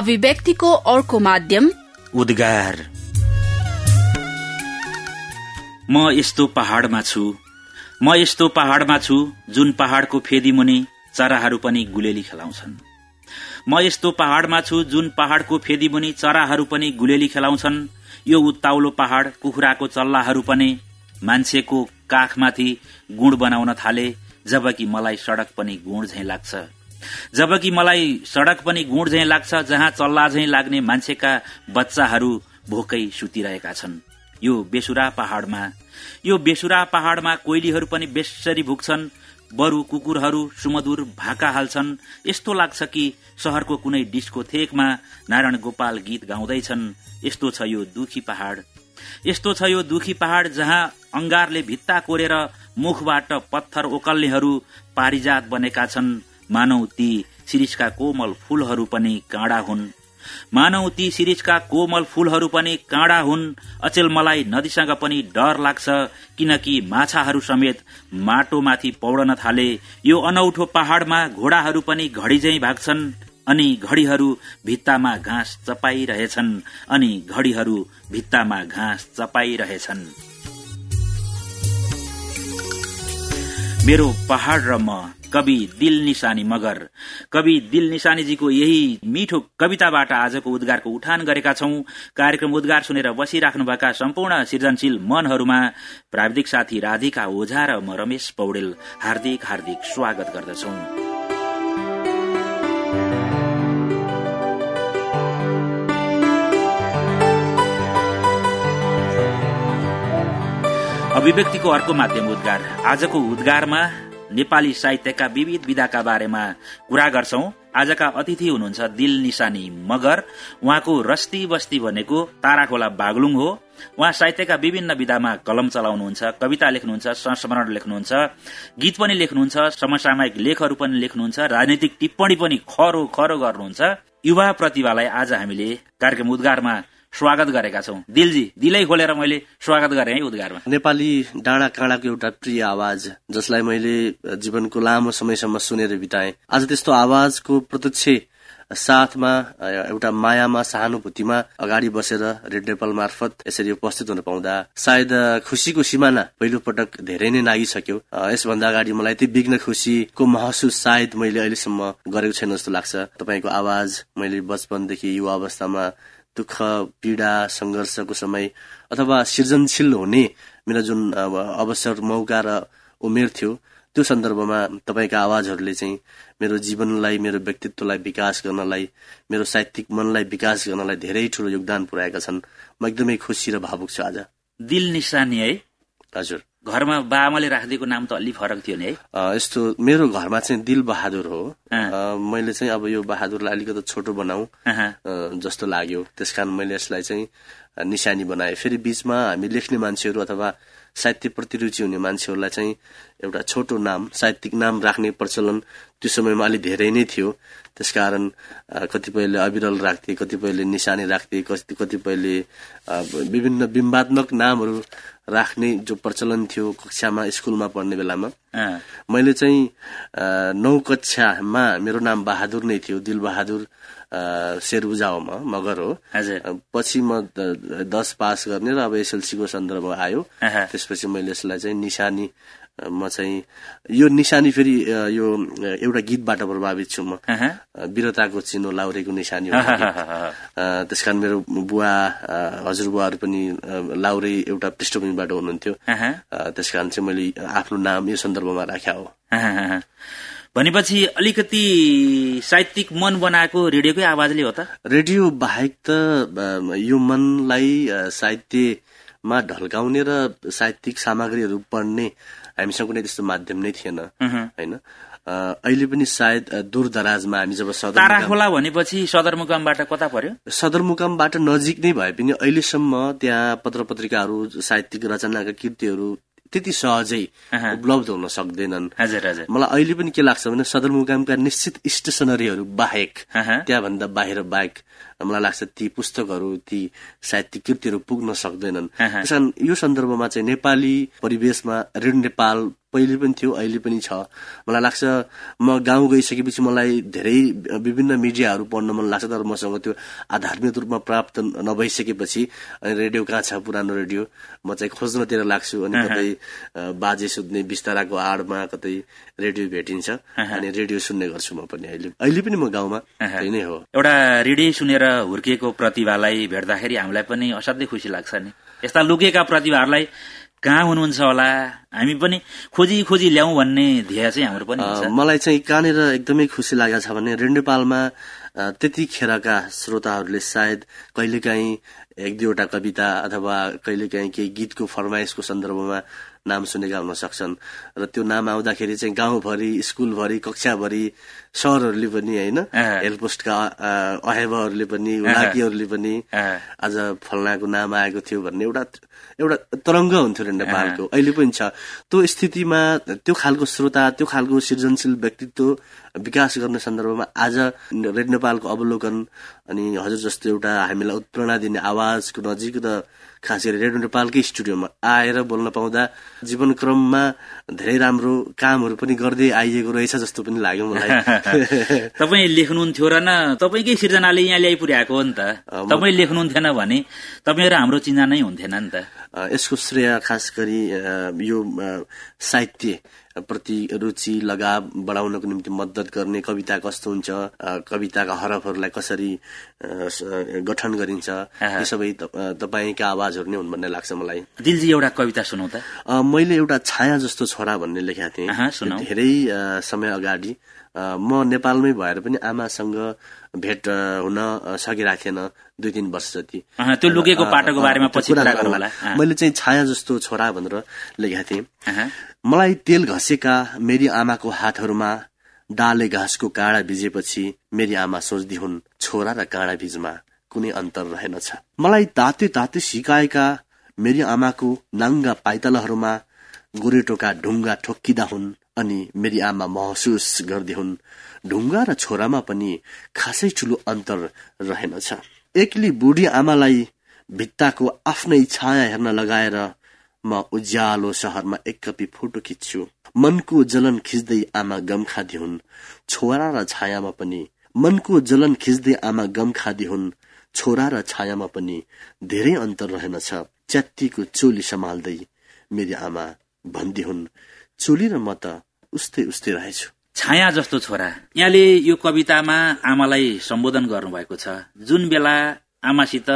अभिव्यक्तिको अर्को माध्यम उद्गार। म यस्तो पहाड़मा छु। म यस्तो पहाड़मा छु जुन पहाड़को फेदी मुनि चराहरू पनि गुलेली खेलाउँछन्। म यस्तो पहाड़मा छु जुन पहाड़को फेदी मुनि चराहरू पनि गुलेली खेलाउँछन्। यो उत्ताउलो पहाड़ कुखुराको चल्लाहरू पनि मान्छेको काखमाथि गुण बनाउन थाले जबकि मलाई सड़क पनि गुण झै लाग्छ। जबकि मलाई सड़क पनि गुण झै लाग्छ जहाँ चल्ला झै लाग्ने मान्छेका बच्चाहरू भोकै सुतिरहेका छन्। यो बेसुरा पहाड़मा यो बेसुरा पहाड़मा कोइलीहरू पनि बेसरी भुक्छन् बरु कुकुरहरू सुमधुर भाका हाल्छन्। यस्तो लाग्छ कि शहरको कुनै डिस्को थेकमा नारायण गोपाल गीत गाउँदैछन्। यस्तो छ यो दुखी पहाड़। यस्तो छ यो दुखी पहाड़ जहाँ अंगारले भित्ता कोरेर मुखबाट पत्थर ओकल्नेहरू पारिजात बनेका छन्। मानौ ती शिरिषका कोमल फूलहरू पनि काँडा हुन्। मानौ ती सिरिजका कोमल फूलहरू पनि काँडा हुन्। अचेल मलाई नदीसँग पनि डर लाग्छ किनकि माछाहरू समेत माटोमाथि पौडन थाले। यो अनौठो पहाड़मा घोडाहरू पनि घड़ीझै भाग्छन् अनि घड़ीहरू भित्तामा घाँस चपाइरहेछन् अनि घड़ीहरू भित्तामा घाँस चपाइरहेछन्। मेरो पहाड़ र म कवि दिल निशानी मगर। कवि दिल निशानीजीको यही मिठो कविताबाट आजको उद्गारको उठान गरेका छौं। कार्यक्रम उद्गार सुनेर बसिराख्नुभएका सम्पूर्ण सृजनशील मनहरूमा प्राविधिक साथी राधिका ओझा र म रमेश पौडेल हार्दिक हार्दिक स्वागत गर्दछौ। अभिव्यक्तिको अर्को माध्यम उद्गार। आजको उद्गारमा नेपाली साहित्यका विविध विधाका बारेमा कुरा गर्छौं। आजका अतिथि हुनुहुन्छ दिल निशानी मगर। उहाँको रस्ती बस्ती भनेको ताराखोला बागलुङ हो। उहाँ साहित्यका विभिन्न विधामा कलम चलाउनुहुन्छ कविता लेख्नुहुन्छ संस्मरण लेख्नुहुन्छ गीत पनि लेख्नुहुन्छ समसामयिक लेखहरू पनि लेख्नुहुन्छ राजनैतिक टिप्पणी पनि खरो खरो गर्नुहुन्छ। युवा प्रतिभालाई आज हामीले कार्यक्रम उद्गारमा स्वागत गरेका छौं। दिलजी दिलै खोलेर मैले स्वागत गरेँ है उद्गारमा नेपाली डाँडा काँडाको एउटा प्रिय आवाज जसलाई मैले जीवनको लामो समयसम्म सुनेर बिताएँ। आज त्यस्तो आवाजको प्रत्यक्ष साथमा एउटा मायामा सहानुभूतिमा अगाडि बसेर रेड नेपाल मार्फत यसरी उपस्थित हुन पाउँदा सायद खुसीको सिमाना पहिलो पटक धेरै नै नागिसक्यो। यसभन्दा अगाडि मलाई यति विघ्न खुसीको महसुस सायद मैले अहिलेसम्म गरेको छैन जस्तो लाग्छ। तपाईँको आवाज मैले बचपनदेखि युवा अवस्थामा दुःख पीड़ा संघर्षको समय अथवा सृजनशील हुने मेरो जुन अवसर मौका र उमेर थियो त्यो सन्दर्भमा तपाईँका आवाजहरूले चाहिँ मेरो जीवनलाई मेरो व्यक्तित्वलाई विकास गर्नलाई मेरो साहित्यिक मनलाई विकास गर्नलाई धेरै ठूलो योगदान पुर्याएका छन्। म एकदमै खुसी र भावुक छु आज। दिल निशानी है। हजुर। घरमा बाबाले राखिदिएको नाम त अलि फरक थियो नि है। यस्तो मेरो घरमा चाहिँ दिल बहादुर हो मैले चाहिँ अब यो बहादुरलाई अलिकति छोटो बनाऊ। जस्तो लाग्यो। त्यसकारण मैले यसलाई चाहिँ निशानी बनाएँ। फेरि बीचमा हामी लेख्ने मान्छेहरू अथवा साहित्यप्रति रुचि हुने मान्छेहरूलाई चाहिँ एउटा छोटो नाम साहित्यिक नाम राख्ने प्रचलन त्यो समयमा अलिक धेरै नै थियो। त्यसकारण कतिपयले अविरल राख्थे कतिपयले निशानी राख्थे कतिपयले विभिन्न बिम्बात्मक नामहरू राख्ने जो प्रचलन थियो कक्षामा स्कुलमा पढ्ने बेलामा मैले चाहिँ नौ कक्षामा मेरो नाम बहादुर नै थियो दिल बहादुर शेरबुजा हो। म मगर हो पछि म दस पास गर्ने र अब एसएलसीको सन्दर्भ आयो। त्यसपछि मैले यसलाई चाहिँ निशानी म चाहिँ यो निशानी फेरि यो एउटा गीतबाट प्रभावित छु म। वीरताको चिनो लाउरेको निशानी त्यस कारण मेरो बुवा हजुरबुवाहरू पनि लाउरे एउटा पृष्ठभूमिबाट हुनुहुन्थ्यो। त्यस कारण चाहिँ मैले आफ्नो नाम यो सन्दर्भमा राख्या हो। भनेपछि अलिकति साहित्यिक मन बनाएको रेडियोकै आवाजले हो त। रेडियो बाहेक त यो मनलाई साहित्यमा ढल्काउने र साहित्यिक सामग्रीहरू पढ्ने हामीसँग कुनै त्यस्तो माध्यम नै थिएन होइन? अहिले पनि सायद दूर दराजमा हामी जब ताराखोला भनेपछि सदरमुकामबाट कता पर्यो? सदरमुकामबाट नजिक नै भए पनि अहिलेसम्म त्यहाँ पत्र पत्रिकाहरू साहित्यिक रचनाका कृतिहरू त्यति सहजै उपलब्ध हुन सक्दैनन्। मलाई अहिले पनि के लाग्छ भने सदरमुकामका निश्चित स्टेसनरीहरू बाहेक त्यहाँभन्दा बाहिर बाहेक मलाई लाग्छ ती पुस्तकहरू ती साहित्यिक कृतिहरू पुग्न सक्दैनन्। यो सन्दर्भमा चाहिँ नेपाली परिवेशमा ऋण नेपाल पहिले पनि थियो अहिले पनि छ। मलाई लाग्छ म गाउँ गइसकेपछि मलाई धेरै विभिन्न मिडियाहरू पढ्न मन लाग्छ तर मसँग त्यो आध्यात्मिक रूपमा प्राप्त नभइसकेपछि। अनि रेडियो कहाँ छ पुरानो रेडियो? म चाहिँ खोज्नतिर लाग्छु अनि कतै बाजे सुत्ने बिस्ताराको आडमा कतै रेडियो भेटिन्छ। अनि रेडियो सुन्ने गर्छु म पनि अहिले। अहिले पनि म गाउँमा त्यही नै हो। एउटा रेडियो सुनेर हुर्किएको प्रतिभालाई भेट्दाखेरि हामीलाई पनि असाध्यै खुसी लाग्छ नि। यस्ता लुकेका प्रतिभाहरूलाई कहाँ हुनुहुन्छ होला? हामी पनि खोजी खोजी ल्याउँ भन्ने ध्येय चाहिँ हाम्रो पनि मलाई चाहिँ कहाँनिर एकदमै खुसी लागेको छ भने रेडियो त्यतिखेरका श्रोताहरूले सायद कहिलेकाहीँ एक दुईवटा कविता अथवा कहिलेकाहीँ केही गीतको फरमाइसको सन्दर्भमा नाम सुनेका हुन सक्छन्। र त्यो नाम आउँदाखेरि चाहिँ गाउँभरि स्कुलभरि कक्षाभरि सरहरूले पनि होइन हेल्पोस्टका अहेबाहरूले पनि लाकीहरूले पनि आज फलनाको नाम आएको थियो भन्ने एउटा एउटा तरङ्ग हुन्थ्यो रे नेपालको। अहिले पनि छ। त्यो स्थितिमा त्यो खालको श्रोता त्यो खालको सृजनशील व्यक्तित्व विकास गर्ने सन्दर्भमा आज रेड नेपालको अवलोकन अनि हजुर जस्तो एउटा हामीलाई उत्प्रेरणा दिने आवाजको नजिक र खास गरी रेडियो नेपालकै स्टुडियोमा आएर बोल्न पाउँदा जीवन क्रममा धेरै राम्रो कामहरू पनि गर्दै आइएको रहेछ जस्तो पनि लाग्यो मलाई। तपाईँ लेख्नुहुन्थ्यो र न तपाईँकै सिर्जनाले यहाँ ल्याइ पुर्याएको हो नि त। तपाईँ लेख्नुहुन्थेन भने तपाईँ र हाम्रो चिन्ता नै हुन्थेन नि त। यसको श्रेय खास गरी यो साहित्य प्रति रुचि लगाव बढाउनको निम्ति मद्दत गर्ने कविता कस्तो हुन्छ कविताका हरफहरूलाई कसरी गठन गरिन्छ यो सबै तपाईँका आवाजहरू नै हुन् भन्ने लाग्छ मलाई। दिलजी एउटा कविता सुनौ त। मैले एउटा छाया जस्तो छोरा भन्ने लेखेको थिएँ। धेरै समय अगाडि। म नेपालमै भएर पनि आमासँग भेट हुन सकिरहेको थिएन दुई तिन वर्ष जति। त्यो लुकेको पाटोको बारेमा पछि मैले चाहिँ छाया जस्तो छोरा भनेर लेखेको थिएँ। मलाई तेल घसेका मेरी आमाको हातहरूमा डाले घाँसको काँडा भिजेपछि मेरी आमा सोच्दी हुन् छोरा र काँडा भिजमा कुनै अन्तर रहेनछ मलाई ताते ताते सिकाएका मेरी आमाको नाङ्गा पाइतलाहरूमा गोरेटोका ढुङ्गा ठोक्किँदा हुन् अनि मेरी आमा महसुस गर्दै हुन्। ढुङ्गा र छोरामा पनि खासै ठुलो अन्तर रहेनछ। एक्ली बुढी आमालाई भित्ताको आफ्नै छाया हेर्न लगाएर म उज्यालो सहरमा एक कपी फोटो खिच्छु। मनको जलन खिच्दै आमा गम खादी हुन्। छोरा र छायामा पनि मनको जलन खिच्दै आमा गम खादी हुन्। छोरा र छायामा पनि धेरै अन्तर रहेनछ। च्यात्तीको चोली सम्हाल्दै मेरी आमा भन्दी हुन्। चोली र म त उस्तै उस्तै रहेछु। छाया जस्तो छोरा। यहाँले यो कवितामा आमालाई सम्बोधन गर्नुभएको छ। जुन बेला आमासित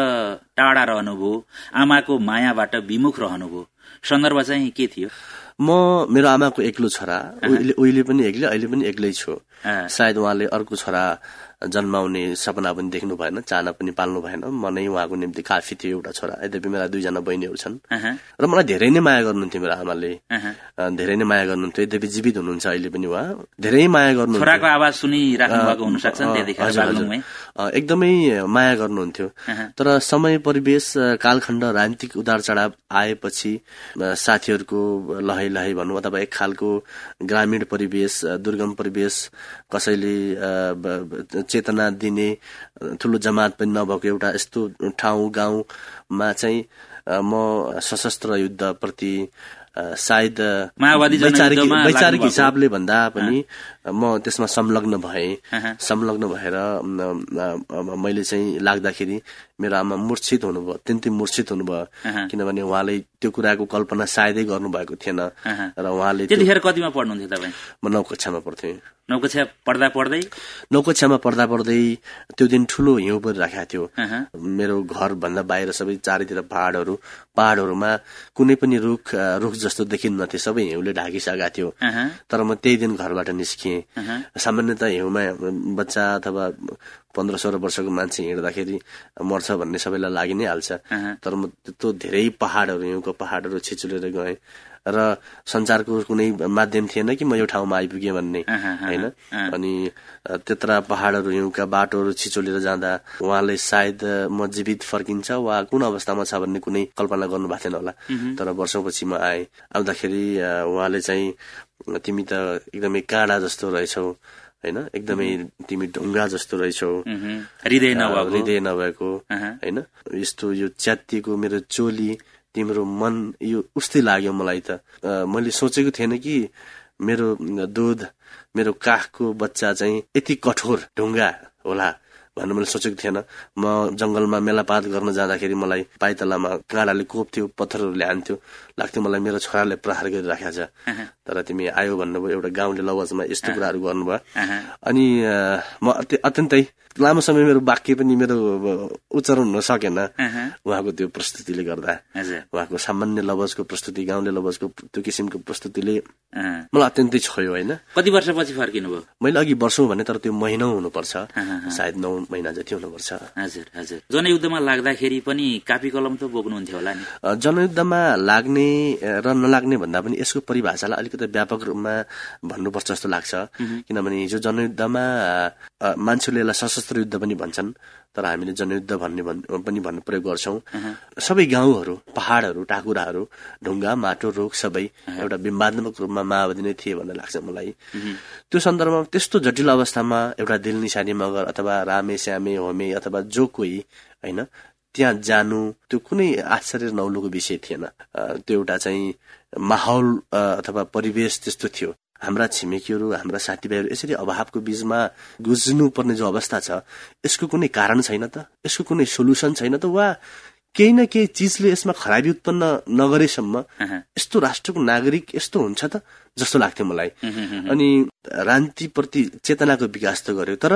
टाढा रहनुभयो आमाको मायाबाट विमुख रहनुभयो सन्दर्भ चाहिँ के थियो? म मेरो आमाको एक्लो छोरा। उहिले पनि एक्लै अहिले पनि एक्लै छु। सायद उहाँले अर्को छोरा जन्माउने सपना पनि देख्नु भएन चाहना पनि पाल्नु भएन। म नै उहाँको निम्ति काफी थियो एउटा छोरा। यद्यपि मेरा दुईजना बहिनीहरू छन्। र मलाई धेरै नै माया गर्नुहुन्थ्यो मेरो आमाले। धेरै नै माया गर्नुहुन्थ्यो। यद्यपि जीवित हुनुहुन्छ अहिले पनि उहाँ। धेरै माया गर्नु एकदमै माया गर्नुहुन्थ्यो। तर समय परिवेश कालखण्ड राजनीतिक उदार चढाव आएपछि साथीहरूको लहै लहै भनौँ अथवा एक खालको ग्रामीण परिवेश दुर्गम परिवेश कसैले चेतना दिने ठुलो जमात पनि नभएको एउटा यस्तो ठाउँ गाउँमा चाहिँ म सशस्त्र युद्धप्रति सायद वैचारिक हिसाबले भन्दा पनि म त्यसमा संलग्न भए। संलग्न भएर मैले चाहिँ लाग्दाखेरि मेरो आमा मूर्छित हुनुभयो अत्यन्तै मूर्छित हुनुभयो। किनभने उहाँले त्यो कुराको कल्पना सायदै गर्नुभएको थिएन। र उहाँले त्यतिखेर कतिमा पढ्नुहुन्थ्यो तपाईँ? म नौ कक्षामा पढ्थेँ। नौ कक्षा पढ्दा पढ्दै? नौ कक्षामा पढ्दा पढ्दै त्यो दिन ठुलो हिउँ परिराखेको थियो। मेरो घर भन्दा बाहिर सबै चारैतिर पहाडहरू पहाडहरूमा कुनै पनि रुख रुख जस्तो देखिन्नथे। सबै हिउँले ढाकिसकेका थियो। तर म त्यही दिन घरबाट निस्किएँ। सामान्यत हिउँमा बच्चा अथवा पन्ध्र सोह्र वर्षको मान्छे हिँड्दाखेरि मर्छ भन्ने सबैलाई लागि नै हाल्छ। तर म त्यस्तो धेरै पहाडहरू हिउँको पहाडहरू छिचुलेर गएँ र संचारको कुनै माध्यम थिएन कि म यो ठाउँमा आइपुगेँ भन्ने होइन? अनि त्यत्र पहाडहरू हिउँका बाटोहरू छिचोलेर जाँदा उहाँले सायद म जीवित फर्किन्छ वा कुन अवस्थामा छ भन्ने कुनै कल्पना गर्नु भएको थिएन होला। तर वर्षौपछि म आएँ। आउँदाखेरि उहाँले चाहिँ तिमी त एकदमै काँडा जस्तो रहेछौ। होइन? एकदमै तिमी ढुङ्गा जस्तो रहेछौ। हृदय हृदय नभएको होइन? यस्तो यो च्यातिएको मेरो चोली तिम्रो मन यो उस्तै लाग्यो मलाई त। मैले सोचेको थिएन कि मेरो दुध मेरो काखको बच्चा चाहिँ यति कठोर ढुङ्गा होला। भन्नु मैले सोचेको थिएन। म जंगलमा मेलापात गर्न जाँदाखेरि मलाई पाइतलामा काँडाले कोप्थ्यो पत्थरहरू ल्यान्थ्यो लाग्थ्यो मलाई मेरो छोराले प्रहार गरिराखेको छ। तर तिमी आयो भन्नुभयो एउटा गाउँले लवजमा यस्तो कुराहरू गर्नुभयो। अनि म अत्यन्तै लामो समय मेरो वाक्य पनि मेरो उच्चारण हुन सकेन। उहाँको त्यो प्रस्तुतिले गर्दा। उहाँको सामान्य लवजको प्रस्तुति गाउँले लवजको त्यो किसिमको प्रस्तुतिले मलाई अत्यन्तै छोयो होइन? कति वर्षपछि फर्किनु भयो मैले अघि वर्षौँ भने तर त्यो महिनौ हुनुपर्छ। सायद नौ महिना जति हुनुपर्छ। हजुर हजुर। जनयुद्धमा लाग्दाखेरि पनि कापी कलम त बोक्नुहुन्थ्यो होला नि? जनयुद्धमा लाग्ने र नलाग्ने भन्दा पनि यसको परिभाषालाई अलिकति व्यापक रूपमा भन्नुपर्छ जस्तो लाग्छ। किनभने हिजो जनयुद्धमा मान्छेले यसलाई सशस्त्र युद्ध पनि भन्छन् तर हामीले जनयुद्ध भन्ने पनि भन्ने प्रयोग गर्छौं। सबै गाउँहरू पहाड़हरू टाकुराहरू ढुङ्गा माटो रोग सबै एउटा बिम्बात्मक रूपमा माओवादी नै थिए भन्ने लाग्छ मलाई। त्यो सन्दर्भमा त्यस्तो जटिल अवस्थामा एउटा दिल निशानी मगर अथवा रामे श्यामे होमे अथवा जो कोही होइन त्यहाँ जानु त्यो कुनै आश्चर्य नौलोको विषय थिएन। त्यो एउटा चाहिँ माहौल अथवा परिवेश त्यस्तो थियो। हाम्रा छिमेकीहरू हाम्रा साथीभाइहरू यसरी अभावको बीचमा गुज्नु पर्ने जो अवस्था छ यसको कुनै कारण छैन त? यसको कुनै सोल्युसन छैन त? वा केही न केही चिजले यसमा खराबी उत्पन्न नगरेसम्म यस्तो राष्ट्रको नागरिक यस्तो हुन्छ त? जस्तो लाग्थ्यो मलाई। अनि रान्तिप्रति चेतनाको विकास त गर्यो तर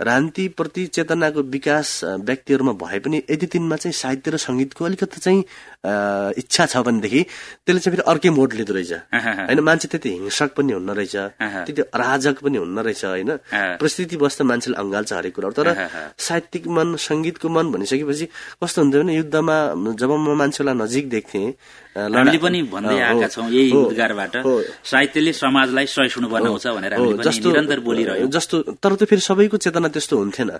रान्तिप्रति चेतनाको विकास व्यक्तिहरूमा भए पनि यदि तिनमा चाहिँ साहित्य र सङ्गीतको अलिकति चाहिँ इच्छा छ भनेदेखि त्यसले चाहिँ फेरि अर्कै मोड लिँदो रहेछ। होइन मान्छे त्यति हिंसक पनि हुन्न रहेछ। त्यति अराजक पनि हुन्न रहेछ होइन। परिस्थिति बस्दा मान्छेले अँगाल्छ हरेक कुराहरू। तर साहित्यिक मन सङ्गीतको मन भनिसकेपछि कस्तो हुन्थ्यो भने युद्धमा जब म मान्छेलाई नजिक देख्थेँ हामीले पनि भन्दै आएका छौँ यही उद्गारबाट। साहित्यले समाजलाई सहिष्णु बनाउँछ भनेर निरन्तर बोलिरह्यो। जस्तो तर त फेरि सबैको चेतना त्यस्तो हुन्थेन।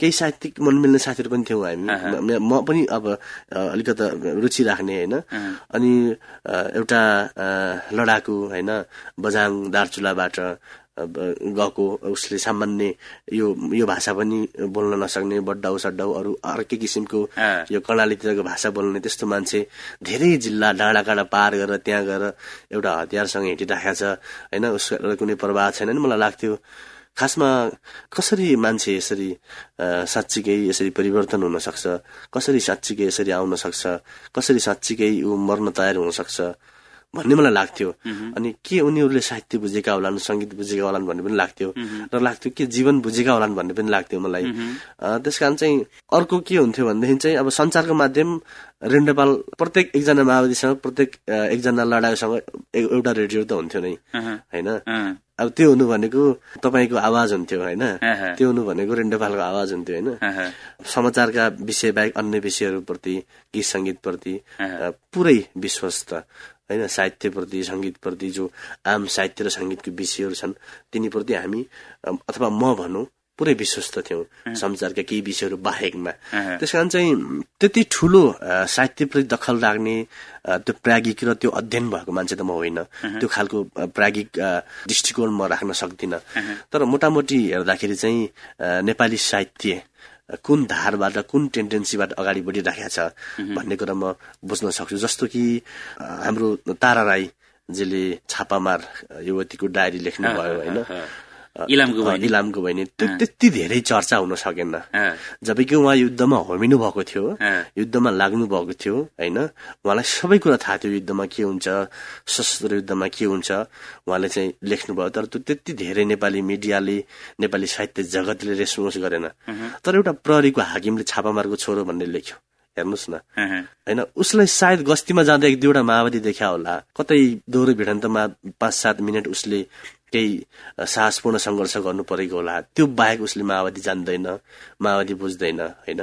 केही साहित्यिक मन मिल्ने साथीहरू पनि थियौँ हामी। म पनि अब अलिकति रुचि राख्ने होइन। अनि एउटा लडाकु होइन बजाङ दार्चुलाबाट गएको उसले सामान्य यो यो भाषा पनि बोल्न नसक्ने बड्डाउ सड्डाउ अरू अर्कै किसिमको यो कर्णालीतिरको भाषा बोल्ने त्यस्तो मान्छे धेरै जिल्ला डाँडा काँडा पार गरेर त्यहाँ गएर एउटा हतियारसँग हिँडिराखेको छ। होइन उसको कुनै प्रभाव छैन नि मलाई लाग्थ्यो। खासमा कसरी मान्छे यसरी साँच्चीकै यसरी परिवर्तन हुन सक्छ कसरी साँच्चीकै यसरी आउन सक्छ कसरी साँच्चीकै ऊ मर्न तयार हुन सक्छ भन्ने मलाई लाग्थ्यो। अनि के उनीहरूले साहित्य बुझेका होलान् सङ्गीत बुझेका होलान् भन्ने पनि लाग्थ्यो। र लाग्थ्यो के जीवन बुझेका होलान् भन्ने पनि लाग्थ्यो मलाई। त्यस कारण चाहिँ अर्को के हुन्थ्यो भनेदेखि चाहिँ अब संचारको माध्यम रेडियो नेपाल प्रत्येक एकजना माओवादीसँग प्रत्येक एकजना लडाकुसँग एउटा रेडियो त हुन्थ्यो नै। होइन? अब त्यो हुनु भनेको तपाईँको आवाज हुन्थ्यो होइन? त्यो हुनु भनेको रेडियो नेपालको आवाज हुन्थ्यो होइन? समाचारका विषय बाहेक अन्य विषयहरूप्रति गीत सङ्गीतप्रति पुरै विश्वस्त। होइन साहित्यप्रति सङ्गीतप्रति जो आम साहित्य र सङ्गीतको विषयहरू छन् तिनीप्रति हामी अथवा म भनौँ पुरै विश्वस्त थियौँ संसारका केही विषयहरू बाहेकमा। त्यस कारण चाहिँ त्यति ठुलो साहित्यप्रति दखल राख्ने त्यो प्रागिक र त्यो अध्ययन भएको मान्छे त म होइन। त्यो खालको प्रागिक दृष्टिकोण म राख्न सक्दिनँ। तर मोटामोटी हेर्दाखेरि चाहिँ नेपाली साहित्य कुन धारबाट कुन टेन्डेन्सीबाट अगाडि बढिराखेको छ भन्ने कुरा म बुझ्न सक्छु। जस्तो कि हाम्रो तारा राईजीले छापामार युवतीको डायरी लेख्नुभयो होइन? इलामको बहिनी। त्यति धेरै चर्चा हुन सकेन। जबकि उहाँ युद्धमा होमिनु भएको थियो युद्धमा लाग्नु भएको थियो होइन? उहाँलाई सबै कुरा थाहा थियो युद्धमा के हुन्छ सशस्त्र युद्धमा के हुन्छ उहाँले चाहिँ लेख्नुभयो। तर त्यो त्यति धेरै नेपाली मिडियाले नेपाली साहित्य जगतले रेस्पोन्स गरेन। तर एउटा प्रहरीको हाकिमले छापामारको छोरो भन्ने लेख्यो। हेर्नुहोस् न। होइन? उसलाई सायद गस्तीमा जाँदा एक दुईवटा माओवादी देखा होला। कतै दोहोरो भिडन्तमा पाँच सात मिनट उसले केही साहसपूर्ण सङ्घर्ष गर्नु परेको होला। त्यो बाहेक उसले माओवादी जान्दैन माओवादी बुझ्दैन होइन?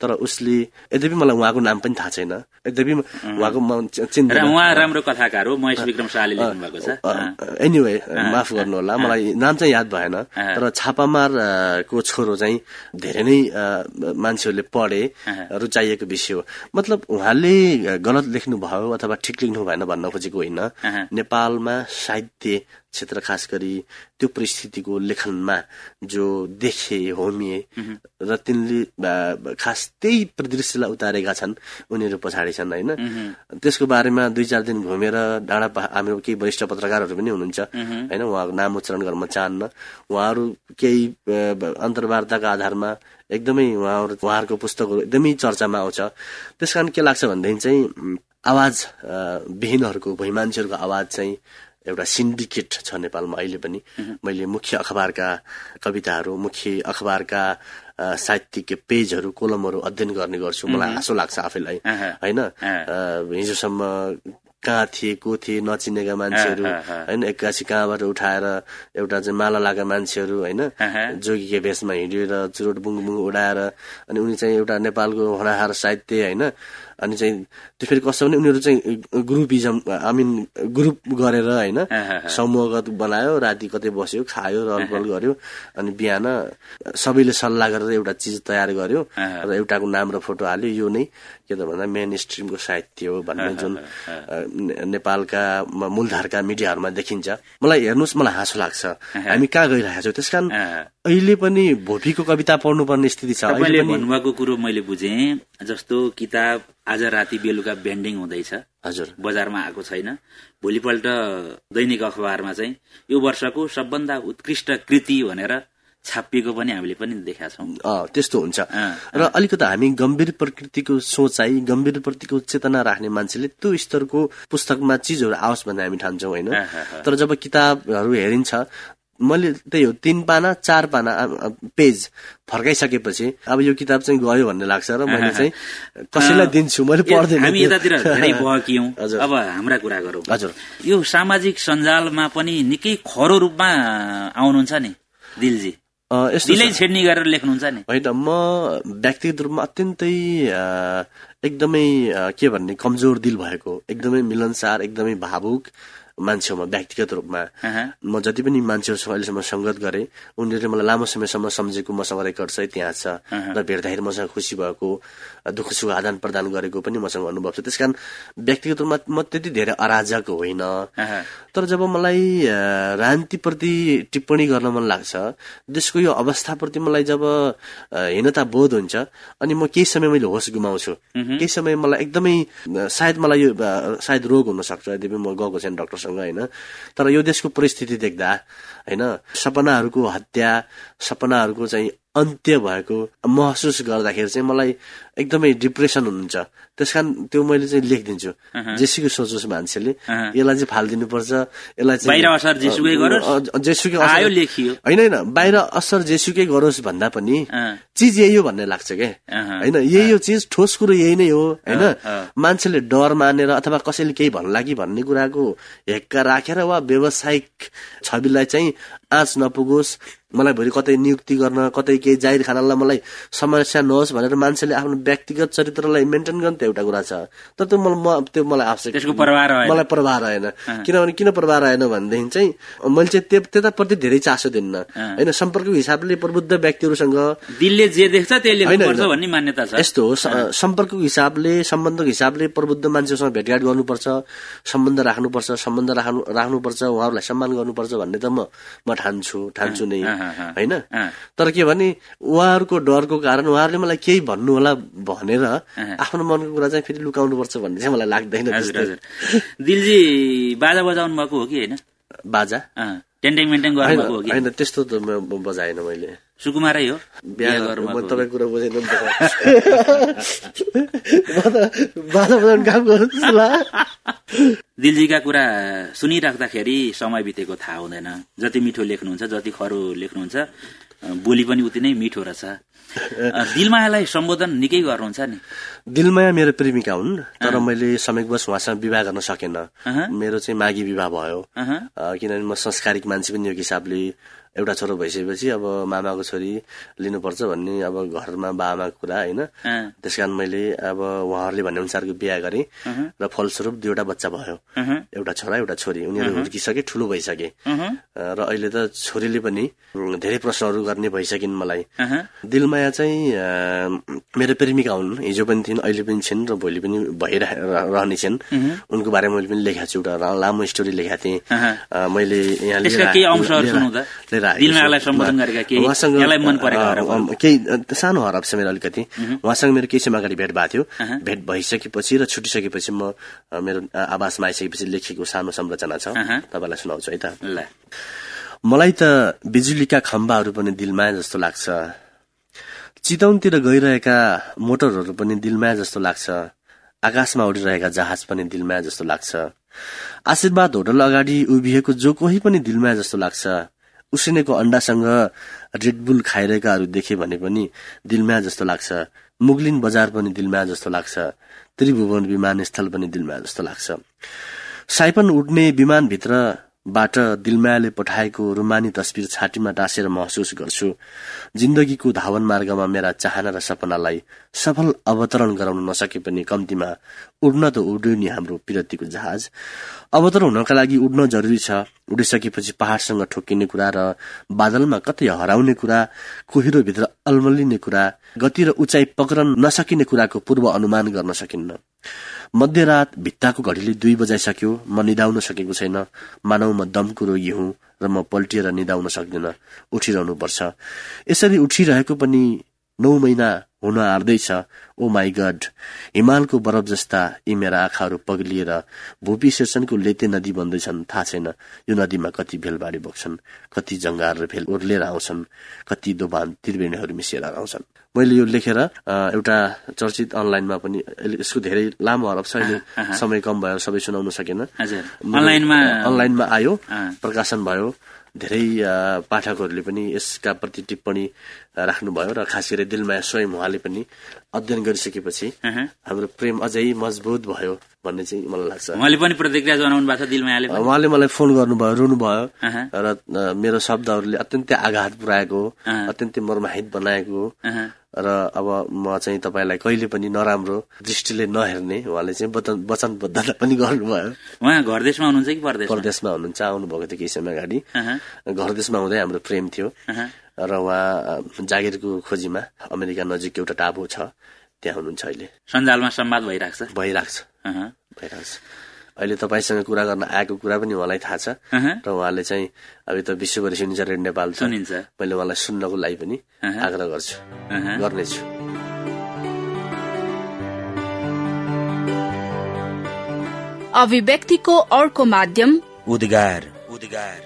तर उसले यद्यपि मलाई उहाँको नाम पनि थाहा छैन यद्यपि उहाँको राम्रो कथाकार हो विक्रम शाहले एनिवे माफ गर्नु होला। मलाई नाम चाहिँ याद भएन तर छापामारको छोरो चाहिँ धेरै नै मान्छेहरूले पढे रुचाइएको विषय हो। मतलब उहाँले गलत लेख्नु भयो अथवा ठिक लेख्नु भएन भन्न खोजेको होइन। नेपालमा साहित्य क्षेत्र खास गरी त्यो परिस्थितिको लेखनमा जो देखे होमिए र तिनले खास त्यही परिदृश्यलाई उतारेका छन् उनीहरू पछाडि छन् होइन? त्यसको बारेमा दुई चार दिन घुमेर डाँडा हाम्रो केही वरिष्ठ पत्रकारहरू पनि हुनुहुन्छ होइन? उहाँको नाम उच्चारण गर्न चाहन्न। उहाँहरू केही अन्तर्वार्ताका आधारमा एकदमै उहाँहरू उहाँहरूको पुस्तकहरू एकदमै चर्चामा आउँछ। त्यस कारण के लाग्छ भनेदेखि चाहिँ आवाज विहीनहरूको भुइँ मान्छेहरूको आवाज चाहिँ एउटा सिन्डिकेट छ नेपालमा अहिले पनि। मैले मुख्य अखबारका कविताहरू मुख्य अखबारका साहित्यिक पेजहरू कोलमहरू अध्ययन गर्ने गर्छु। मलाई हाँसो लाग्छ आफैलाई। होइन? हिजोसम्म कहाँ थिए को थिए नचिनेका मान्छेहरू। होइन? एक्कासी कहाँबाट उठाएर एउटा चाहिँ माला लागा मान्छेहरू होइन? जोगीको भेषमा हिँडेर चुरोट बुङ बुङ उडाएर अनि उनी चाहिँ एउटा नेपालको होनाहार साहित्य होइन? अनि चाहिँ त्यो फेरि कस्तो भने उनीहरू चाहिँ ग्रुपिजम आई मिन ग्रुप गरेर होइन समूहगत बनायो राति कतै बस्यो खायो रलपल गर्यो अनि बिहान सबैले सल्लाह गरेर एउटा चिज तयार गर्यो र एउटाको नाम र फोटो हाल्यो यो नै के त भन्दा मेन स्ट्रिमको साहित्य हो भन्ने जुन नेपालका मूलधारका मिडियाहरूमा देखिन्छ। मलाई हेर्नुहोस् मलाई हाँसो लाग्छ। हामी कहाँ गइरहेको छौँ त्यस कारण अहिले पनि भोपीको कविता पढ्नुपर्ने स्थिति छ। भन्नुभएको कुरो मैले बुझेँ जस्तो किताब आज राति बेलुका बेन्डिङ हुँदैछ। हजुर। बजारमा आएको छैन। भोलिपल्ट दैनिक अखबारमा चाहिँ यो वर्षको सबभन्दा उत्कृष्ट कृति भनेर छापिएको पनि हामीले पनि देखाएको छौँ। त्यस्तो हुन्छ। र अलिकति हामी गम्भीर प्रकृतिको सोचाइ गम्भीर प्रतिको चेतना राख्ने मान्छेले त्यो स्तरको पुस्तकमा चिजहरू आओस् भन्ने हामी ठान्छौँ होइन? तर जब किताबहरू हेरिन्छ मैले त्यही हो तीन पाना चार पाना पेज फर्काइसकेपछि अब यो किताब चाहिँ गयो भन्ने लाग्छ र मैले चाहिँ कसैलाई दिन्छु मैले पढ्दैन हामी यतातिर धेरै अब हाम्रा कुरा गरौँ। हजुर। यो सामाजिक सञ्जालमा पनि निकै खरो रूपमा आउनुहुन्छ नि दिलजी। दिलै छेड्नी गरेर लेख्नुहुन्छ नि। होइन म व्यक्तिगत रूपमा अत्यन्तै एकदमै के भन्ने कमजोर दिल भएको एकदमै मिलनसार एकदमै भावुक मान्छेमा व्यक्तिगत रूपमा। म जति पनि मान्छेहरूसँग अहिलेसम्म सङ्गत गरेँ उनीहरूले मलाई लामो समयसम्म सम्झेको मसँग रेकर्ड छ इतिहास छ। र भेट्दाखेरि मसँग खुसी भएको दुःख सुख आदान प्रदान गरेको पनि मसँग अनुभव छ। त्यस कारण व्यक्तिगत रूपमा म त्यति धेरै अराजक होइन। तर जब मलाई राजनीतिप्रति टिप्पणी गर्न मन लाग्छ देशको यो अवस्थाप्रति मलाई जब हीनता बोध हुन्छ अनि म केही समय मैले होस गुमाउँछु। केही समय मलाई एकदमै सायद मलाई यो सायद रोग हुन सक्छ यद्यपि म गएको छैन डक्टरसँग होइन? तर यो देशको परिस्थिति देख्दा होइन सपनाहरूको हत्या सपनाहरूको चाहिँ अन्त्य भएको महसुस गर्दाखेरि चाहिँ मलाई एकदमै डिप्रेसन हुनुहुन्छ। त्यस कारण त्यो मैले चाहिँ लेखिदिन्छु। जेसुकै सोचोस् मान्छेले यसलाई चाहिँ फालिदिनुपर्छ यसलाई जेसुकै होइन होइन। बाहिर असर जेसुकै गरोस् भन्दा पनि चिज यही हो भन्ने लाग्छ क्या होइन यही हो चिज ठोस कुरो यही नै हो होइन। मान्छेले डर मानेर अथवा कसैले केही भन्ला कि भन्ने कुराको हेक्का राखेर वा व्यावसायिक छविलाई चाहिँ आँच नपुगोस्। मलाई भोलि कतै नियुक्ति गर्न कतै केही जाहिर खानालाई मलाई समस्या नहोस् भनेर मान्छेले आफ्नो व्यक्तिगत चरित्रलाई मेन्टेन गर्न त एउटा कुरा छ। तर त्यो मलाई त्यो मलाई आवश्यक मलाई प्रभाव रहेन। किनभने किन प्रभाव रहेन भनेदेखि चाहिँ मैले चाहिँ त्यताप्रति धेरै चासो दिन्न। होइन सम्पर्कको हिसाबले प्रबुद्ध व्यक्तिहरूसँग दिलले जे देख्छ त्यसले मान्यता छ। यस्तो हो। सम्पर्कको हिसाबले सम्बन्धको हिसाबले प्रबुद्ध मान्छेहरूसँग भेटघाट गर्नुपर्छ सम्बन्ध राख्नुपर्छ सम्बन्ध राख्नु राख्नुपर्छ उहाँहरूलाई सम्मान गर्नुपर्छ भन्ने त म म ठान्छु ठान्छु नै। होइन? तर के भने उहाँहरूको डरको कारण उहाँहरूले मलाई केही भन्नु होला भनेर आफ्नो मनको कुरा चाहिँ फेरि लुकाउनु पर्छ भन्ने चाहिँ मलाई लाग्दैन दिलजी बाजा बजाउनु भएको हो कि होइन? बाजा? मेन्टेङ गर्नुभएको हो कि? होइन त्यस्तो त बजाएन मैले। सुकुमारै हो? बिहा तपाईँको कुरा बुझेन बाजा बजाउनु काम गर्नु दिलजीका कुरा सुनिराख्दाखेरि समय बितेको थाहा हुँदैन। जति मिठो लेख्नुहुन्छ जति खरो लेख्नुहुन्छ बोली पनि उति नै मिठो रहेछ। दिलमायालाई सम्बोधन निकै गर्नुहुन्छ नि? दिलमाया मेरो प्रेमिका हुन् तर मैले समयवश उहाँसँग विवाह गर्न सकेन। मेरो चाहिँ माघी विवाह भयो। किनभने म संस्कारिक मान्छे पनि यो हिसाबले। एउटा छोरो भइसकेपछि अब मामाको छोरी लिनुपर्छ भन्ने अब घरमा बाबामाको कुरा होइन। त्यस कारण मैले अब उहाँहरूले भन्ने अनुसारको बिहा गरेँ र फलस्वरूप दुईवटा बच्चा भयो। एउटा छोरा एउटा छोरी। उनीहरू हुर्किसके ठुलो भइसके। र अहिले त छोरीले पनि धेरै प्रश्नहरू गर्ने भइसकिन् मलाई। दिलमाया चाहिँ मेरो प्रेमिका हुन्। हिजो पनि थिइन् अहिले पनि छिन् र भोलि पनि भइरहने छिन्। उनको बारेमा मैले पनि लेखाएको छु एउटा लामो स्टोरी लेखाएको थिएँ। मैले यहाँ केही सानो हरब छ मेरो अलिकति। उहाँसँग मेरो केही समय अगाडि भेट भएको थियो। भेट भइसकेपछि र छुटिसकेपछि म मेरो आवासमा आइसकेपछि लेखेको सानो संरचना छ। तपाईँलाई सुनाउँछु है त। मलाई त बिजुलीका खम्बाहरू पनि दिलमाया जस्तो लाग्छ। चितौनतिर गइरहेका मोटरहरू पनि दिलमाया जस्तो लाग्छ। आकाशमा उडिरहेका जहाज पनि दिलमाया जस्तो लाग्छ। आशीर्वाद होटल अगाडि उभिएको जो कोही पनि दिलमाया जस्तो लाग्छ। उसिनेको अण्डासँग रेडबुल खाइरहेकाहरू देखे भने पनि दिलमाया जस्तो लाग्छ। मुगलिन बजार पनि दिलमाया जस्तो लाग्छ। त्रिभुवन विमानस्थल पनि दिलमाया जस्तो लाग्छ। साइपन उड्ने विमानभित्र बाट दिलमायाले पठाएको रुमानी तस्विर छातीमा टाँसेर महसुस गर्छु। जिन्दगीको धावन मार्गमा मेरा चाहना र सपनालाई सफल अवतरण गराउन नसके पनि कम्तीमा उड्न त उड्यो नि हाम्रो पिरतीको जहाज। अवतरण हुनका लागि उड्न जरुरी छ। उडिसकेपछि पहाड़सँग ठोकिने कुरा र बादलमा कतै हराउने कुरा भित्र अल्मलिने कुरा गति र उचाइ पक्रन नसकिने कुराको पूर्व अनुमान गर्न सकिन्न। मध्यरात भित्ताको घडीले दुई बजाइसक्यो। म निदाउन सकेको छैन। मानव म दमको रोगी हुँ र म पल्टिएर निदाउन सक्दिन। उठिरहनु पर्छ यसरी उठिरहेको पनि नौ महिना हुन आँट्दैछ ओ माई गड हिमालको बरफ जस्ता यी मेरा आँखाहरू पग्लिएर भूपी शीर्षणको लेते नदी बन्दैछन् थाहा छैन। यो नदीमा कति भेलबाडी बोक्छन् कति जङ्गार र भेल उर्लेर आउँछन् कति दोभान त्रिवेणीहरू मिसिएर आउँछन्। मैले यो लेखेर एउटा चर्चित अनलाइनमा पनि यसको धेरै लामो हरफ छ समय कम भयो सबै सुनाउन सकेन। अनलाइनमा आयो प्रकाशन भयो। धेरै पाठकहरूले पनि यसका प्रति टिप्पणी राख्नुभयो र खास गरी दिलमाया स्वयं उहाँले पनि अध्ययन गरिसकेपछि हाम्रो प्रेम अझै मजबुत भयो भन्ने चाहिँ मलाई लाग्छ। उहाँले पनि प्रतिक्रिया जनाउनु भएको छ दिलमायाले उहाँले मलाई फोन गर्नुभयो रुनुभयो र मेरो शब्दहरूले अत्यन्तै आघात पुऱ्याएको अत्यन्तै मर्माहित बनाएको र अब म चाहिँ तपाईँलाई कहिले पनि नराम्रो दृष्टिले नहेर्ने उहाँले चाहिँ वचनबद्धता पनि गर्नुभयो। उहाँ घर देशमा हुनुहुन्छ कि परदेश परदेशमा हुनुहुन्छ आउनुभएको थियो केही समय अगाडि घर देशमा हुँदै हाम्रो प्रेम थियो। र उहाँ जागिरको खोजीमा अमेरिका नजिक एउटा टापु छ। त्यहाँ हुनुहुन्छ अहिले। सञ्जालमा संवाद भइरहेको छ? भइरहेको छ। भइरहेको छ। अहिले तपाईँसँग कुरा गर्न आएको कुरा पनि उहाँलाई थाहा छ। र उहाँले चाहिँ अब त विश्वभरि सुनिन्छ रेड नेपाल सुनिन्छ। मैले उहाँलाई सुन्नको लागि पनि आग्रह गर्छु। गर्नेछु। अभिव्यक्तिको अर्को माध्यम उद्गार। उद्गार।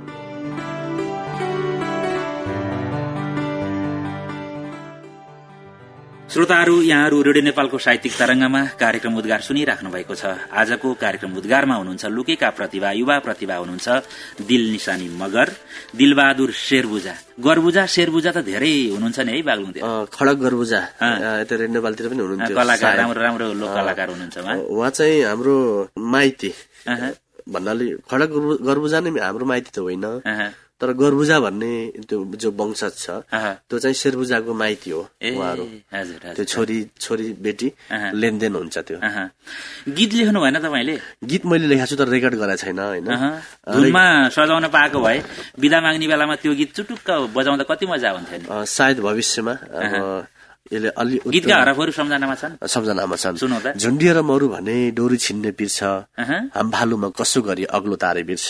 श्रोताहरू यहाँहरू रेडियो नेपालको साहित्यिक तरंगमा कार्यक्रम उद्गार सुनिराख्नु भएको छ। आजको कार्यक्रम उद्गारमा हुनुहुन्छ लुकेका प्रतिभा युवा प्रतिभा हुनुहुन्छ दिल निशानी मगर दिलबहादुर शेरबुजा। गर्बुजा शेरबुजा त धेरै हुनुहुन्छ नि है बागलुङतिर खडक गर्बुजा। रेडियो नेपालतिर पनि हुनुहुन्छ कलाकार राम्रो राम्रो लोक कलाकार हुनुहुन्छ उहाँ। चाहिँ हाम्रो माइती। भन्नाले खडक गर्बुजा नै हाम्रो माइती त होइन। तर गर्बुजा भन्ने त्यो जो वंशज छ त्यो चाहिँ शेरबुजाको माइती हो उहाँहरू। त्यो छोरी छोरी बेटी लेनदेन हुन्छ त्यो। गीत लेख्नु भएन तपाईँले? गीत मैले लेखाएको छु तर रेकर्ड गरेको छैन होइन। सजाउन पाएको भए विदा माग्ने बेलामा त्यो गीत चुटुक्क बजाउँदा कति मजा हुन्थ्यो सायद भविष्यमा यसले अलि गीतका हरफहरू सम्झनामा छन्? सम्झनामा छन्। झुन्डिएर मरु भने डोरी छिन्ने बिर्छ हाम भालुमा कसो गरी अग्लो तारे बिर्छ।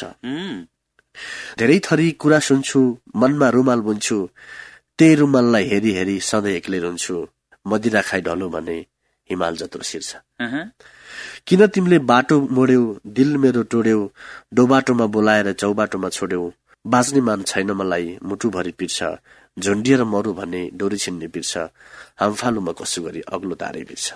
धेरै थरी कुरा सुन्छु मनमा रुमाल बुन्छु त्यही रुमाललाई हेरी हेरी सधैँ एक्लै रुन्छु मदिरा खाइ ढलो भने हिमाल जत्रो शिर्ष किन तिमीले बाटो मोड्यौ दिल मेरो टोड्यौ डोबाटोमा बोलाएर चौबाटोमा छोड्यौ? बाँच्ने मान छैन मलाई मुटुभरि पिर्छ। झुन्डिएर मरु भने डोरी छिन्ने बिर्छ हामफालुमा कसो गरी अग्लो तारै बिर्छ?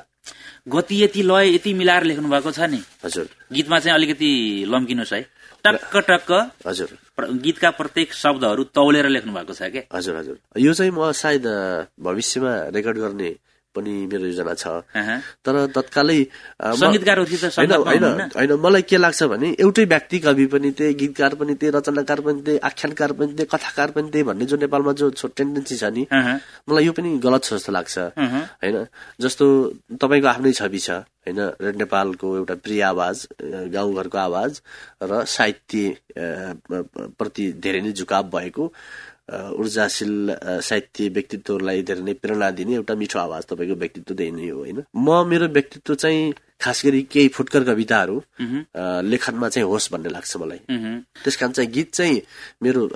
गति यति लय यति मिलाएर लेख्नु भएको छ नि। हजुर। गीतमा चाहिँ अलिकति लम्किनुहोस् है। टक्क टक्क हजुर गीतका प्रत्येक शब्दहरू तौलेर लेख्नु भएको छ क्या? हजुर हजुर। यो चाहिँ म सायद भविष्यमा रेकर्ड गर्ने पनि मेरो योजना छ। तर तत्कालै होइन मलाई के लाग्छ भने एउटै व्यक्ति कवि पनि त्यही गीतकार पनि त्यही रचनाकार पनि त्यही आख्यानकार पनि त्यही कथाकार पनि त्यही भन्ने जो नेपालमा जो टेन्डेन्सी छ नि मलाई यो पनि गलत छ जस्तो लाग्छ होइन जस्तो तपाईँको आफ्नै छवि छ होइन रेड नेपालको एउटा प्रिय आवाज गाउँघरको आवाज र साहित्य प्रति धेरै नै झुकाव भएको ऊर्जाशील साहित्य व्यक्तित्वलाई धेरै नै प्रेरणा दिने एउटा मिठो आवाज तपाईँको व्यक्तित्व त्यही नै हो होइन? म मेरो व्यक्तित्व चाहिँ खास गरी केही फुटकर कविताहरू लेखनमा चाहिँ होस् भन्ने लाग्छ मलाई। त्यस कारण चाहिँ गीत चाहिँ मेरो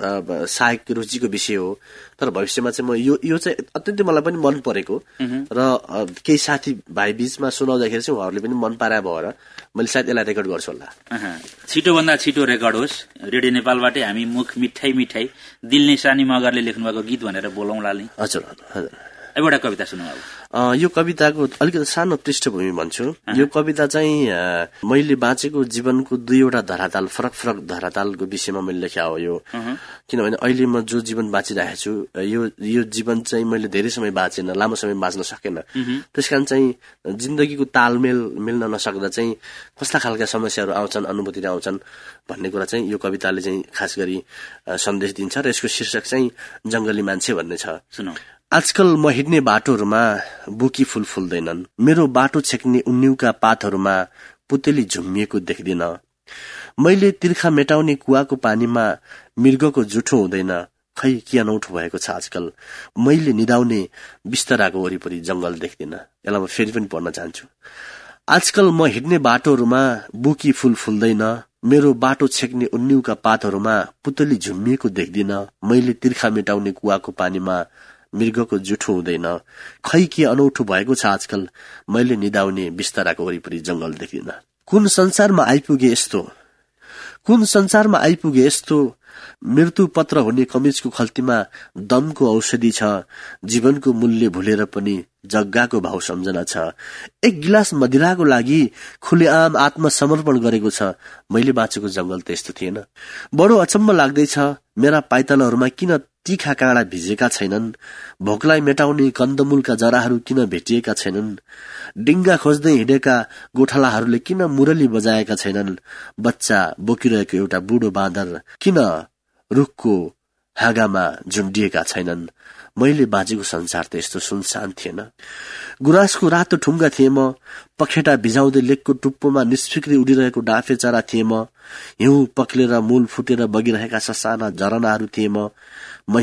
सहायक रुचिको विषय हो। तर भविष्यमा चाहिँ म यो यो चाहिँ अत्यन्तै मलाई पनि मन परेको। र केही साथी भाइ बीचमा सुनाउँदाखेरि चाहिँ उहाँहरूले पनि मन पारा भएर मैले सायद यसलाई रेकर्ड गर्छु होला। छिटोभन्दा छिटो रेकर्ड होस्। रेडियो नेपालबाटै हामी मुख मिठाई मिठाई दिल निशानी मगरले लेख्नु भएको गीत भनेर बोलाउँला नि। हजुर हजुर। एउटा कविता सुनौ यो कविताको अलिकति सानो पृष्ठभूमि भन्छु। यो कविता चाहिँ मैले बाँचेको जीवनको दुईवटा धराताल फरक फरक धरातालको विषयमा मैले लेखा हो यो। किनभने अहिले म जो जीवन बाँचिरहेको छु यो यो जीवन चाहिँ मैले धेरै समय बाँचेन लामो समय बाँच्न सकेन। त्यस कारण चाहिँ जिन्दगीको तालमेल मिल्न नसक्दा चाहिँ कस्ता खालका समस्याहरू आउँछन् अनुभूति आउँछन् भन्ने कुरा चाहिँ यो कविताले चाहिँ खास गरी सन्देश दिन्छ र यसको शीर्षक चाहिँ जंगली मान्छे भन्ने छ। आजकल म हिँड्ने बाटोहरूमा बुकी फूल फुल्दैनन्। मेरो बाटो छेक्ने उन्युका पातहरूमा पुतेली झुम्मिएको देख्दिन। मैले तिर्खा मेटाउने कुवाको पानीमा मृगको जुठो हुँदैन। खै के अनौठो भएको छ आजकल? मैले निदाउने बिस्तराको वरिपरि जंगल देख्दिन। यसलाई म फेरि पनि पढ्न चाहन्छु। आजकल म हिँड्ने बाटोहरूमा बुकी फूल फुल्दैन। मेरो बाटो छेक्ने उन्युका पातहरूमा पुतली झुम्मिएको देख्दिन। मैले तिर्खा मेटाउने कुवाको पानीमा मृगको जुठो हुँदैन। खै के अनौठो भएको छ आजकल? मैले निदाउने बिस्ताराको वरिपरि जंगल देखिन। कुन संसारमा आइपुगे यस्तो? कुन संसारमा आइपुगे यस्तो? मृत्यु पत्र हुने कमिजको खल्तीमा दमको औषधि छ जीवनको मूल्य भुलेर पनि जग्गाको भाव सम्झना छ। एक गिलास मदिराको लागि खुलेआम आत्मसमर्पण गरेको छ। मैले बाँचेको जंगल त यस्तो थिएन। बडो अचम्म लाग्दैछ। मेरा पाइतलहरूमा किन तीखा काँडा भिजेका छैनन् भोकलाई मेटाउने कन्दमूलका जराहरू किन भेटिएका छैनन् डिङ्गा खोज्दै हिँडेका गोठालाहरूले किन मुरली बजाएका छैनन् बच्चा बोकिरहेको एउटा बुढो बाँदर किन रुखको हाँगामा झुन्डिएका छैनन्? मैले बाजेको संसार त यस्तो सुनसान थिएन। गुराँसको रातो ठुङ्गा थिए म पखेटा भिजाउँदै लेकको टुप्पोमा निष्फिक्री उडिरहेको डाँफे चरा थिए म हिउँ पक्लेर मूल फुटेर बगिरहेका ससाना झरनाहरू थिए म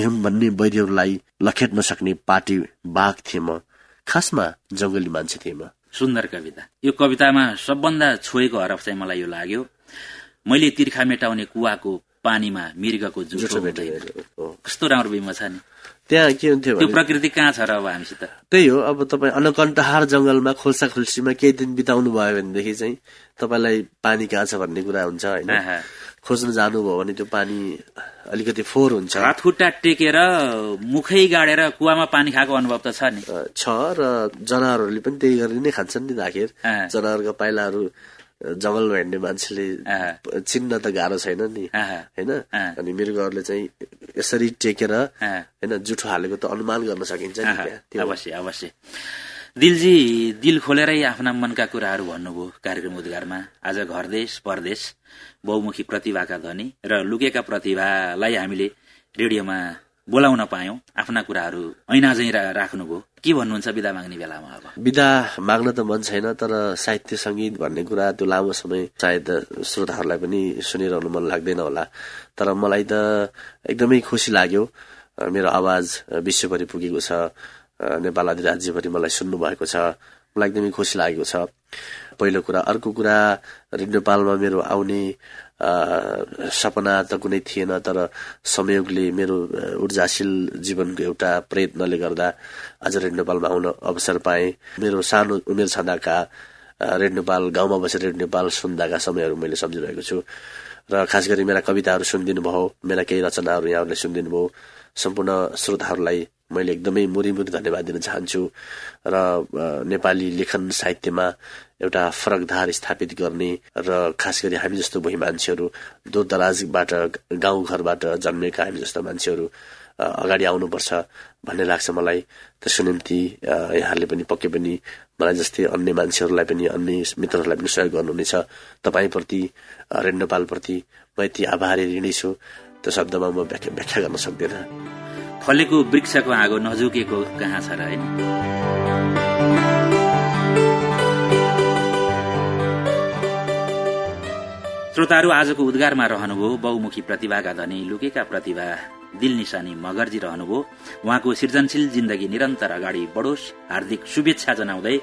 हुन् भन्ने वैद्यहरूलाई लखेट नसक्ने पार्टी बाघ थिए म। खासमा जंगली मान्छे थिए म। सुन्दर कविता। यो कवितामा सबभन्दा छोएको हरफ चाहिँ मलाई यो लाग्यो। मैले तिर्खा मेटाउने कुवाको पानीमा मृगको जुठो कस्तो राम्रो बिमा छ नि। त्यहाँ के हुन्थ्यो त्यो प्रकृति कहाँ छ र अब हामीसित? त्यही हो अब तपाईँ अनकण्ठहार जंगलमा खोल्सा खोल्सीमा केही दिन बिताउनु भयो भनेदेखि चाहिँ तपाईँलाई पानी कहाँ छ भन्ने कुरा हुन्छ होइन? खोज्न जानुभयो भने त्यो पानी अलिकति फोहोर हुन्छ। हात खुट्टा टेकेर मुखै गाडेर कुवामा पानी खाएको अनुभव त छ नि। छ र जनावरहरूले पनि त्यही गरी नै खान्छन् नि राखेर जनावरको पाइलाहरू जङ्गलमा हिँड्ने मान्छेले चिन्न त गाह्रो छैन नि। होइन? अनि मृगहरूले चाहिँ यसरी टेकेर होइन जुठो हालेको त अनुमान गर्न सकिन्छ अवश्य अवश्य। दिलजी दिल खोलेरै आफ्ना मनका कुराहरू भन्नुभयो कार्यक्रम उद्घारमा आज घर देश परदेश। बहुमुखी प्रतिभाका धनी र लुकेका प्रतिभालाई हामीले रेडियोमा बोलाउन पायौं। आफ्ना कुराहरू ऐना चाहिँ राख्नुभयो। के भन्नुहुन्छ विदा माग्ने बेलामा अब? विदा माग्न त मन छैन तर साहित्य संगीत भन्ने कुरा त्यो लामो समय सायद श्रोताहरूलाई पनि सुनिरहनु मन लाग्दैन होला। तर मलाई त एकदमै खुसी लाग्यो। मेरो आवाज विश्वभरि पुगेको छ। नेपाल आदि राज्यभरि मलाई सुन्नु भएको छ। मलाई एकदमै खुसी लागेको छ। पहिलो कुरा अर्को कुरा नेपालमा मेरो आउने सपना त कुनै थिएन तर संयोगले मेरो ऊर्जाशील जीवनको एउटा प्रयत्नले गर्दा आज नेपालमा आउन अवसर पाए। मेरो सानो उमेर छँदाका रेड नेपाल गाउँमा बसेर रेड नेपाल सुन्दाका समयहरू मैले सम्झिरहेको छु। र खास गरी मेरा कविताहरू सुनिदिनु भयो मेरा केही रचनाहरू यहाँहरूले सुनिदिनु भयो सम्पूर्ण श्रोताहरूलाई मैले एकदमै मुरी मुरी धन्यवाद दिन चाहन्छु र नेपाली लेखन साहित्यमा एउटा फरक धार स्थापित गर्ने र खास गरी हामी जस्तो भोइ मान्छेहरू दूरदराजबाट गाउँघरबाट जन्मेका हामी जस्ता मान्छेहरू अगाडि आउनुपर्छ भन्ने लाग्छ मलाई। त्यसको निम्ति यहाँले पनि पक्कै पनि मलाई जस्तै अन्य मान्छेहरूलाई पनि अन्य मित्रहरूलाई पनि सहयोग गर्नुहुनेछ। तपाईँप्रति रेड नेपालप्रति म यति आभारी ऋणी छु। त्यो शब्दमा म व्याख्या व्याख्या गर्न सक्दिनँ। फलेको वृक्षको आगो नझुकेको कहाँ छ र होइन? श्रोताहरू आजको उद्गारमा रहनुभयो बहुमुखी प्रतिभाका धनी लुकेका प्रतिभा दिल निशानी मगर्जी रहनुभयो। उहाँको सृजनशील जिन्दगी निरन्तर अगाडि बढोस्। हार्दिक शुभेच्छा जनाउँदै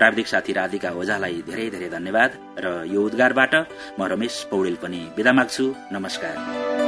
प्राविधिक साथी राधिका ओझालाई धेरै धेरै धन्यवाद। र यो उद्गारबाट म रमेश पौडेल पनि विदा माग्छु। नमस्कार।